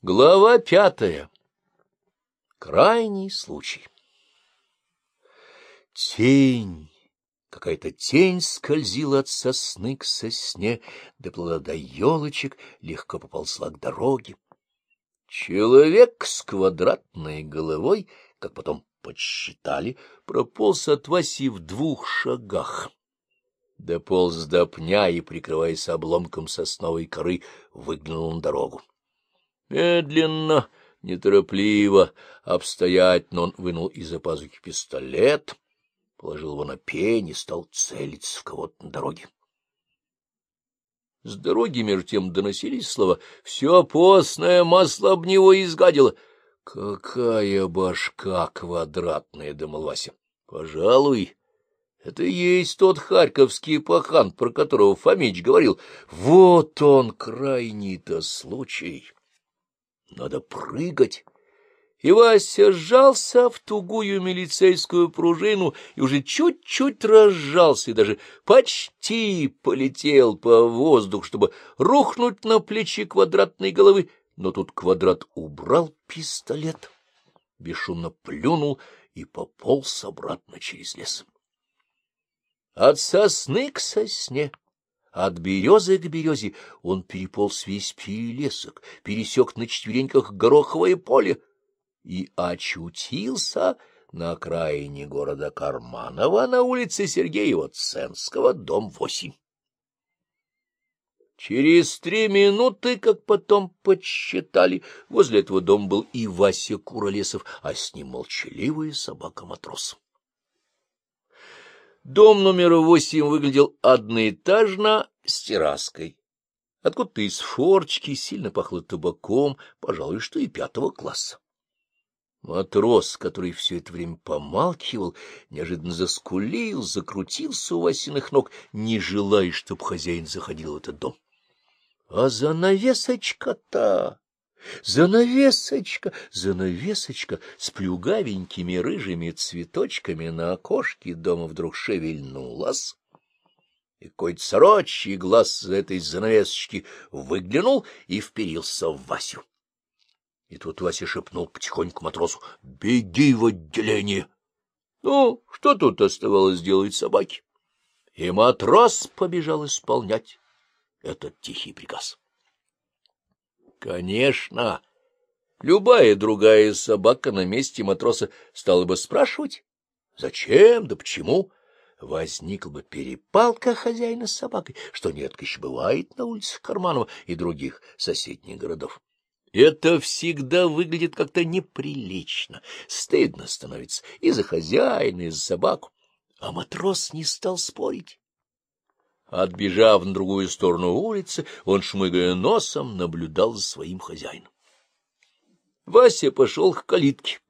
Глава пятая. Крайний случай. Тень, какая-то тень скользила от сосны к сосне, доплыла до елочек, легко поползла к дороге. Человек с квадратной головой, как потом подсчитали, прополз от Васи в двух шагах. Дополз до пня и, прикрываясь обломком сосновой коры, выглянул на дорогу. Медленно, неторопливо, обстоятельно он вынул из-за пазухи пистолет, положил его на пень и стал целиться в кого-то на дороге. С дороги между тем доносились слова «Все постное масло об него изгадило». «Какая башка квадратная!» — думал Вася. «Пожалуй, это и есть тот харьковский пахан, про которого Фомич говорил. Вот он, крайний-то случай!» Надо прыгать. И Вася сжался в тугую милицейскую пружину и уже чуть-чуть разжался, и даже почти полетел по воздуху, чтобы рухнуть на плечи квадратной головы. Но тут квадрат убрал пистолет, бесшумно плюнул и пополз обратно через лес. От сосны к сосне от березы к березе он переполз весь перелесок, пересек на четвереньках гороховое поле и очутился на окраине города Карманова на улице Сергеева-Ценского, дом 8. Через три минуты, как потом подсчитали, возле этого дома был и Вася Куролесов, а с ним молчаливая собака-матрос. Дом номер восемь выглядел одноэтажно с терраской. Откуда-то из форчки сильно пахло табаком, пожалуй, что и пятого класса. Матрос, который все это время помалкивал, неожиданно заскулил, закрутился у Васиных ног, не желая, чтоб хозяин заходил в этот дом. А занавесочка-то Занавесочка, занавесочка с плюгавенькими рыжими цветочками на окошке дома вдруг шевельнулась, и какой-то сорочий глаз за этой занавесочки выглянул и вперился в Васю. И тут Вася шепнул потихоньку матросу — Беги в отделение! Ну, что тут оставалось делать собаке? И матрос побежал исполнять этот тихий приказ. Конечно, любая другая собака на месте матроса стала бы спрашивать, зачем да почему. Возникла бы перепалка хозяина с собакой, что нередко еще бывает на улицах Карманова и других соседних городов. Это всегда выглядит как-то неприлично, стыдно становится и за хозяина, и за собаку. А матрос не стал спорить. Отбежав на другую сторону улицы, он, шмыгая носом, наблюдал за своим хозяином. Вася пошел к калитке,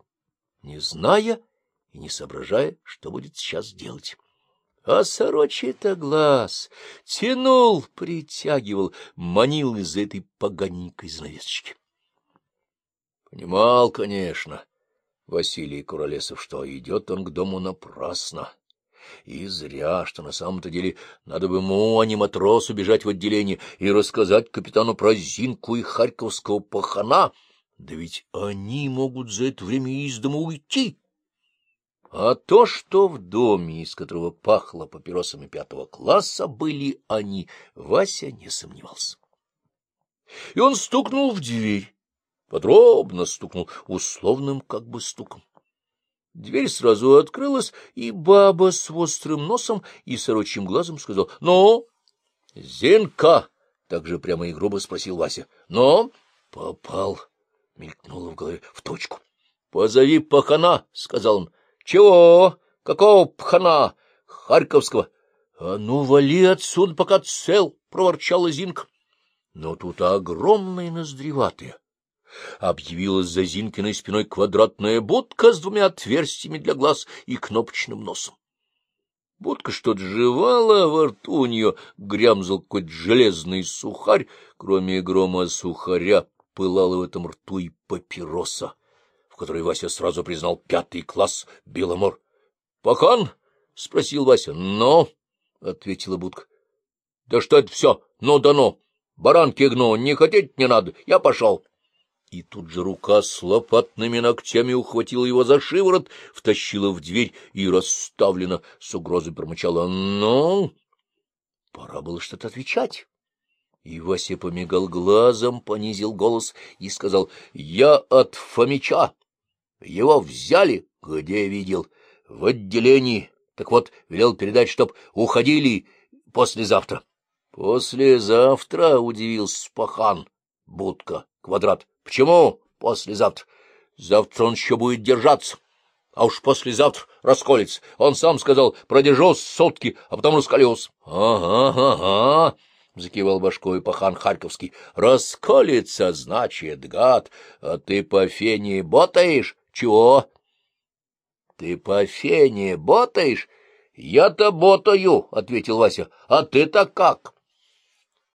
не зная и не соображая, что будет сейчас делать. А сорочий-то глаз тянул, притягивал, манил из этой поганенькой занавесочки. Понимал, конечно, Василий Куролесов, что идет он к дому напрасно. И зря, что на самом-то деле надо бы ему, а не матросу, бежать в отделение и рассказать капитану про Зинку и харьковского пахана. Да ведь они могут за это время из дома уйти. А то, что в доме, из которого пахло папиросами пятого класса, были они, Вася не сомневался. И он стукнул в дверь, подробно стукнул, условным как бы стуком. Дверь сразу открылась, и баба с острым носом и сорочьим глазом сказал «Ну?» «Зенка!» — также прямо и грубо спросил Вася. «Ну?» «Попал!» — мелькнуло в голове в точку. «Позови пахана!» — сказал он. «Чего? Какого пахана? Харьковского!» «А ну, вали отсюда, пока цел!» — проворчала Зинка. Но тут огромные ноздреватые Объявилась за Зинкиной спиной квадратная будка с двумя отверстиями для глаз и кнопочным носом. Будка что-то жевала, во рту у нее грямзал какой-то железный сухарь, кроме грома сухаря пылала в этом рту и папироса, в которой Вася сразу признал пятый класс Беломор. — Пахан? — спросил Вася. — Но, — ответила будка. — Да что это все? Ну да ну! Баранки гну, не хотеть не надо, я пошел. И тут же рука с лопатными ногтями ухватила его за шиворот, втащила в дверь и расставлена, с угрозой промычала «Ну?» Пора было что-то отвечать. И Вася помигал глазом, понизил голос и сказал «Я от Фомича. Его взяли, где видел, в отделении. Так вот, велел передать, чтоб уходили послезавтра». «Послезавтра?» — удивился пахан. Будка, квадрат. Почему послезавтра? Завтра он еще будет держаться. А уж послезавтра расколется. Он сам сказал, продержался сутки, а потом расколется. — Ага, ага, — закивал башкой пахан Харьковский. — Расколется, значит, гад. А ты по фене ботаешь? Чего? — Ты по фене ботаешь? — Я-то ботаю, — ответил Вася. — А ты-то как?